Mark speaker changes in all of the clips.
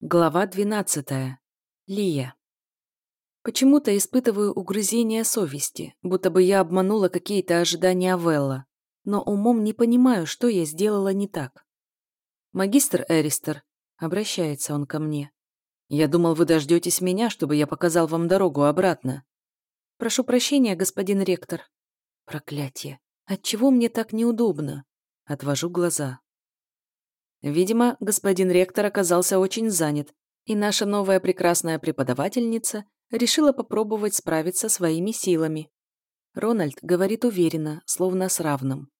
Speaker 1: Глава 12. Лия. Почему-то испытываю угрызение совести, будто бы я обманула какие-то ожидания Велла, но умом не понимаю, что я сделала не так. «Магистр Эристер», — обращается он ко мне, — «я думал, вы дождетесь меня, чтобы я показал вам дорогу обратно». «Прошу прощения, господин ректор». «Проклятие! Отчего мне так неудобно?» Отвожу глаза. Видимо, господин ректор оказался очень занят, и наша новая прекрасная преподавательница решила попробовать справиться своими силами. Рональд говорит уверенно, словно с равным.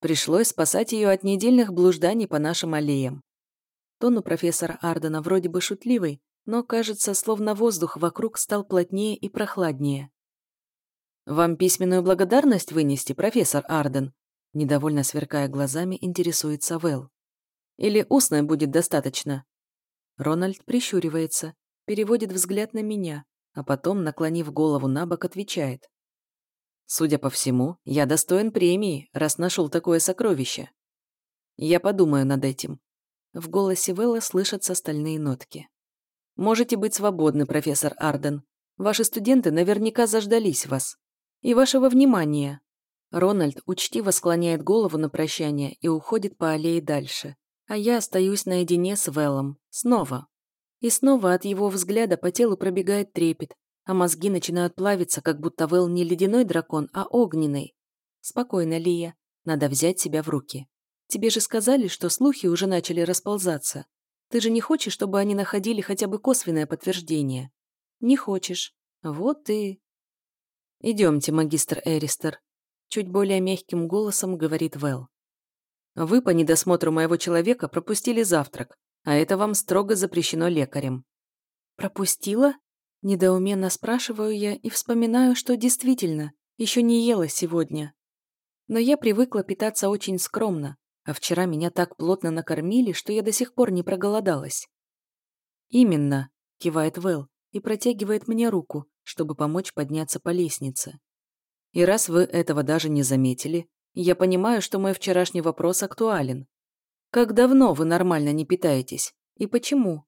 Speaker 1: Пришлось спасать ее от недельных блужданий по нашим аллеям. Тон у профессора Ардена вроде бы шутливый, но, кажется, словно воздух вокруг стал плотнее и прохладнее. «Вам письменную благодарность вынести, профессор Арден?» Недовольно сверкая глазами, интересуется Вэл. Или устной будет достаточно?» Рональд прищуривается, переводит взгляд на меня, а потом, наклонив голову на бок, отвечает. «Судя по всему, я достоин премии, раз нашел такое сокровище. Я подумаю над этим». В голосе Вэлла слышатся стальные нотки. «Можете быть свободны, профессор Арден. Ваши студенты наверняка заждались вас. И вашего внимания». Рональд учтиво склоняет голову на прощание и уходит по аллее дальше, а я остаюсь наедине с Веллом. Снова. И снова от его взгляда по телу пробегает трепет, а мозги начинают плавиться, как будто Вэл не ледяной дракон, а огненный. Спокойно, Лия. Надо взять себя в руки. Тебе же сказали, что слухи уже начали расползаться. Ты же не хочешь, чтобы они находили хотя бы косвенное подтверждение? Не хочешь. Вот и... Идемте, магистр Эристер. Чуть более мягким голосом говорит Вэл. Вы по недосмотру моего человека пропустили завтрак, а это вам строго запрещено лекарем». «Пропустила?» Недоуменно спрашиваю я и вспоминаю, что действительно еще не ела сегодня. Но я привыкла питаться очень скромно, а вчера меня так плотно накормили, что я до сих пор не проголодалась. «Именно», — кивает Вэл и протягивает мне руку, чтобы помочь подняться по лестнице. «И раз вы этого даже не заметили, я понимаю, что мой вчерашний вопрос актуален. Как давно вы нормально не питаетесь? И почему?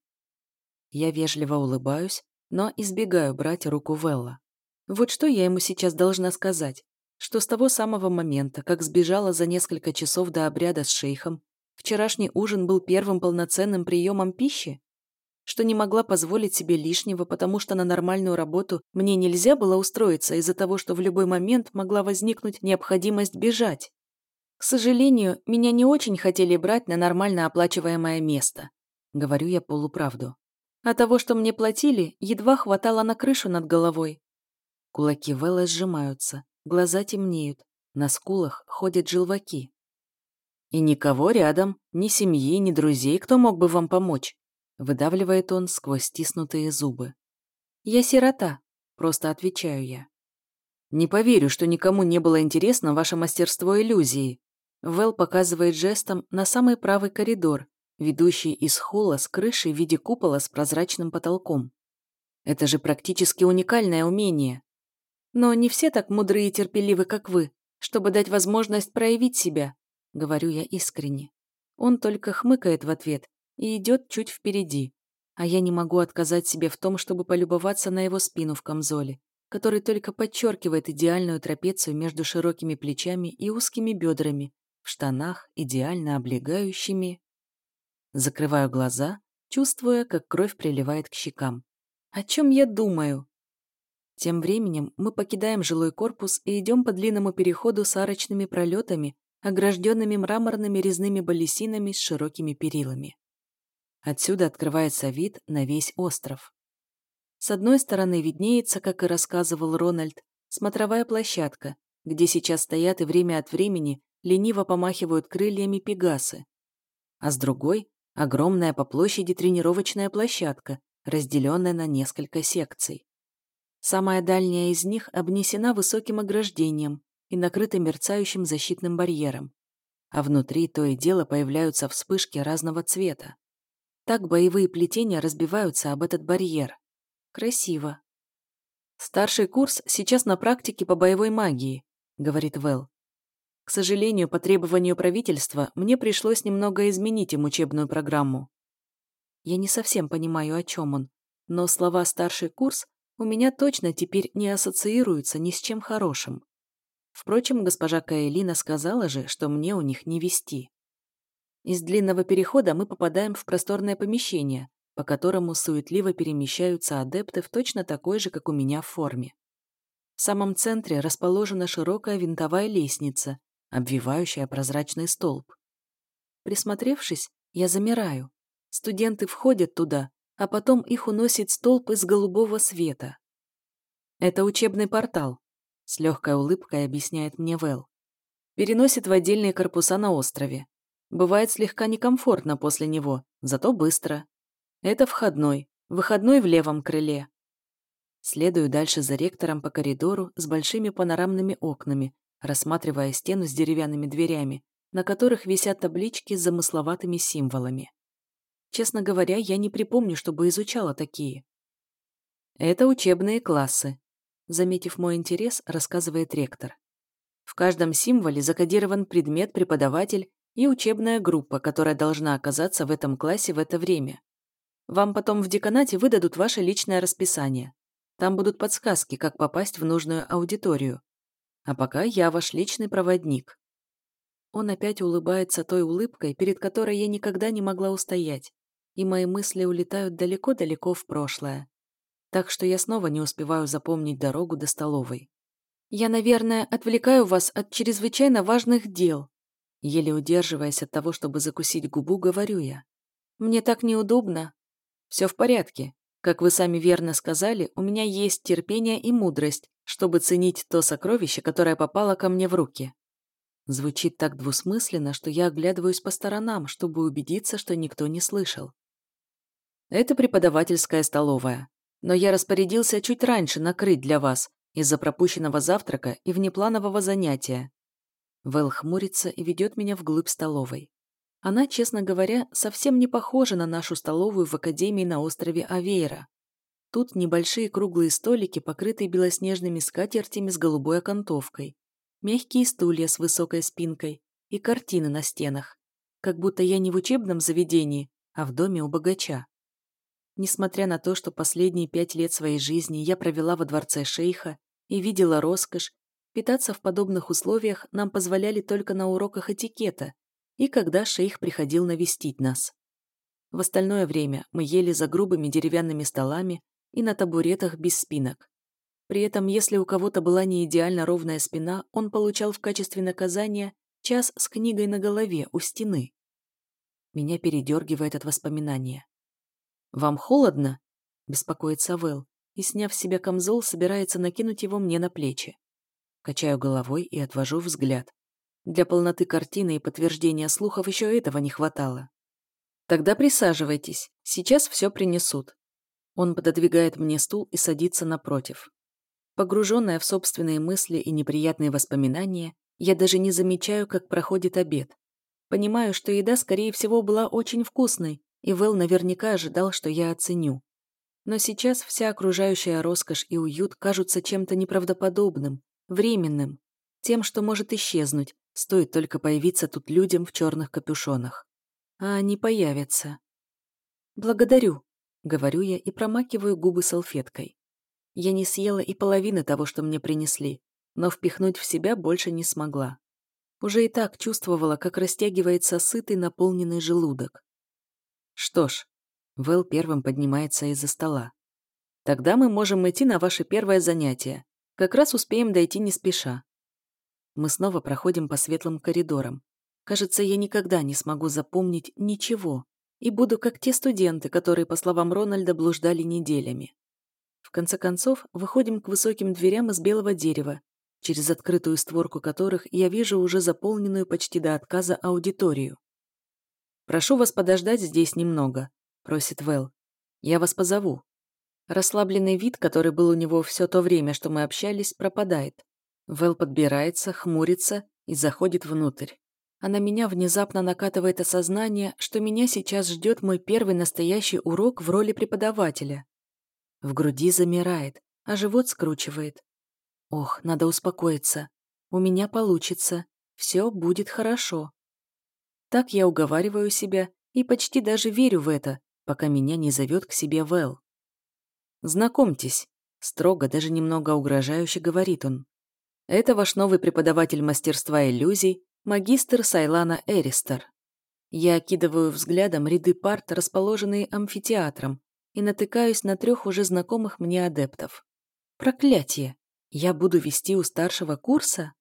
Speaker 1: Я вежливо улыбаюсь, но избегаю брать руку Велла. Вот что я ему сейчас должна сказать? Что с того самого момента, как сбежала за несколько часов до обряда с шейхом, вчерашний ужин был первым полноценным приемом пищи? Что не могла позволить себе лишнего, потому что на нормальную работу мне нельзя было устроиться из-за того, что в любой момент могла возникнуть необходимость бежать. К сожалению, меня не очень хотели брать на нормально оплачиваемое место. Говорю я полуправду. А того, что мне платили, едва хватало на крышу над головой. Кулаки Вэлла сжимаются, глаза темнеют, на скулах ходят желваки. И никого рядом, ни семьи, ни друзей, кто мог бы вам помочь. Выдавливает он сквозь стиснутые зубы. «Я сирота», — просто отвечаю я. «Не поверю, что никому не было интересно ваше мастерство иллюзии». Вэл показывает жестом на самый правый коридор, ведущий из холла с крышей в виде купола с прозрачным потолком. Это же практически уникальное умение. Но не все так мудры и терпеливы, как вы, чтобы дать возможность проявить себя, говорю я искренне. Он только хмыкает в ответ и идет чуть впереди, а я не могу отказать себе в том, чтобы полюбоваться на его спину в камзоле, который только подчеркивает идеальную трапецию между широкими плечами и узкими бедрами, в штанах, идеально облегающими. Закрываю глаза, чувствуя, как кровь приливает к щекам. О чем я думаю? Тем временем мы покидаем жилой корпус и идем по длинному переходу с арочными пролетами, огражденными мраморными резными балесинами с широкими перилами. Отсюда открывается вид на весь остров. С одной стороны виднеется, как и рассказывал Рональд, смотровая площадка, где сейчас стоят и время от времени лениво помахивают крыльями пегасы. А с другой – огромная по площади тренировочная площадка, разделенная на несколько секций. Самая дальняя из них обнесена высоким ограждением и накрыта мерцающим защитным барьером, а внутри то и дело появляются вспышки разного цвета. Так боевые плетения разбиваются об этот барьер. Красиво. «Старший курс сейчас на практике по боевой магии», — говорит Вэл. «К сожалению, по требованию правительства мне пришлось немного изменить им учебную программу». Я не совсем понимаю, о чем он, но слова «старший курс» у меня точно теперь не ассоциируются ни с чем хорошим. Впрочем, госпожа Каэлина сказала же, что мне у них не вести. Из длинного перехода мы попадаем в просторное помещение, по которому суетливо перемещаются адепты в точно такой же, как у меня, форме. В самом центре расположена широкая винтовая лестница, обвивающая прозрачный столб. Присмотревшись, я замираю. Студенты входят туда, а потом их уносит столб из голубого света. Это учебный портал, с легкой улыбкой объясняет мне Вэл. Переносит в отдельные корпуса на острове. Бывает слегка некомфортно после него, зато быстро. Это входной, выходной в левом крыле. Следую дальше за ректором по коридору с большими панорамными окнами, рассматривая стену с деревянными дверями, на которых висят таблички с замысловатыми символами. Честно говоря, я не припомню, чтобы изучала такие. Это учебные классы, заметив мой интерес, рассказывает ректор. В каждом символе закодирован предмет, преподаватель и учебная группа, которая должна оказаться в этом классе в это время. Вам потом в деканате выдадут ваше личное расписание. Там будут подсказки, как попасть в нужную аудиторию. А пока я ваш личный проводник. Он опять улыбается той улыбкой, перед которой я никогда не могла устоять, и мои мысли улетают далеко-далеко в прошлое. Так что я снова не успеваю запомнить дорогу до столовой. Я, наверное, отвлекаю вас от чрезвычайно важных дел. Еле удерживаясь от того, чтобы закусить губу, говорю я. Мне так неудобно. Все в порядке. Как вы сами верно сказали, у меня есть терпение и мудрость, чтобы ценить то сокровище, которое попало ко мне в руки. Звучит так двусмысленно, что я оглядываюсь по сторонам, чтобы убедиться, что никто не слышал. Это преподавательская столовая. Но я распорядился чуть раньше накрыть для вас из-за пропущенного завтрака и внепланового занятия. Вэл хмурится и ведет меня вглубь столовой. Она, честно говоря, совсем не похожа на нашу столовую в Академии на острове Авейра. Тут небольшие круглые столики, покрытые белоснежными скатертями с голубой окантовкой, мягкие стулья с высокой спинкой и картины на стенах, как будто я не в учебном заведении, а в доме у богача. Несмотря на то, что последние пять лет своей жизни я провела во дворце шейха и видела роскошь, питаться в подобных условиях нам позволяли только на уроках этикета и когда шейх приходил навестить нас. В остальное время мы ели за грубыми деревянными столами и на табуретах без спинок. При этом, если у кого-то была не идеально ровная спина, он получал в качестве наказания час с книгой на голове у стены. Меня передергивает от воспоминания. «Вам холодно?» – беспокоится Вэл, и, сняв с себя камзол, собирается накинуть его мне на плечи. Качаю головой и отвожу взгляд. Для полноты картины и подтверждения слухов еще этого не хватало. Тогда присаживайтесь, сейчас все принесут. Он пододвигает мне стул и садится напротив. Погруженная в собственные мысли и неприятные воспоминания, я даже не замечаю, как проходит обед. Понимаю, что еда, скорее всего, была очень вкусной, и Вэл наверняка ожидал, что я оценю. Но сейчас вся окружающая роскошь и уют кажутся чем-то неправдоподобным, временным, тем, что может исчезнуть, Стоит только появиться тут людям в черных капюшонах. А они появятся. «Благодарю», — говорю я и промакиваю губы салфеткой. Я не съела и половины того, что мне принесли, но впихнуть в себя больше не смогла. Уже и так чувствовала, как растягивается сытый наполненный желудок. Что ж, Вэл первым поднимается из-за стола. Тогда мы можем идти на ваше первое занятие. Как раз успеем дойти не спеша. Мы снова проходим по светлым коридорам. Кажется, я никогда не смогу запомнить ничего и буду как те студенты, которые, по словам Рональда, блуждали неделями. В конце концов, выходим к высоким дверям из белого дерева, через открытую створку которых я вижу уже заполненную почти до отказа аудиторию. «Прошу вас подождать здесь немного», — просит Вэл. «Я вас позову». Расслабленный вид, который был у него все то время, что мы общались, пропадает. Вэл подбирается, хмурится и заходит внутрь. А на меня внезапно накатывает осознание, что меня сейчас ждет мой первый настоящий урок в роли преподавателя. В груди замирает, а живот скручивает. Ох, надо успокоиться. У меня получится. Все будет хорошо. Так я уговариваю себя и почти даже верю в это, пока меня не зовет к себе Вэл. «Знакомьтесь», — строго, даже немного угрожающе говорит он. «Это ваш новый преподаватель мастерства иллюзий, магистр Сайлана Эристер». Я окидываю взглядом ряды парт, расположенные амфитеатром, и натыкаюсь на трех уже знакомых мне адептов. Проклятие! Я буду вести у старшего курса?